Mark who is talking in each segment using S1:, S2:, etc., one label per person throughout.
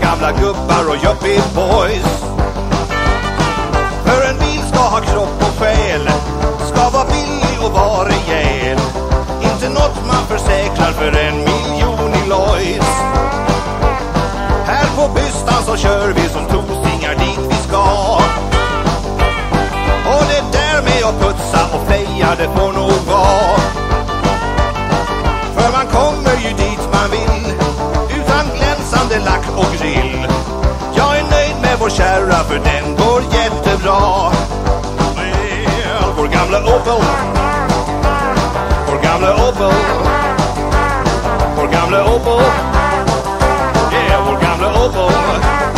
S1: gamla gubbar och yuppie boys. För en bil ska ha kropp och själ, ska vara billig och vara rejäl. Inte något man försäkrar för en miljon i lojs. Här på Bystan så kör vi som tosingar dit vi ska. Och det där med att putsa och feja det får nog vara. För man kommer köra för den går jättebra. Med vår gamla Opel. Vår gamla Opel. Vår gamla Opel. Yeah, vår gamla Opel.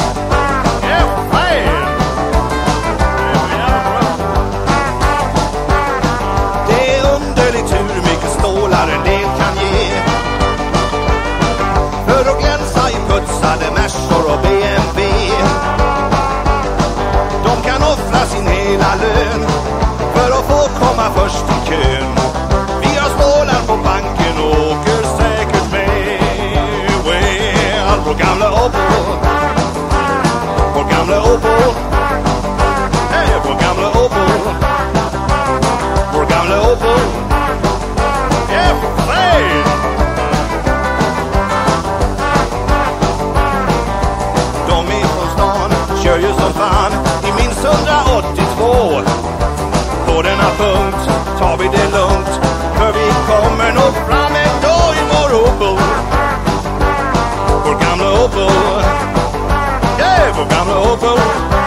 S1: Man i minst 182. På denna punkt tar vi det lugnt, för vi kommer nog fram ändå i vår Opel. Vår gamla Opel. Yeah, vår gamla Opel.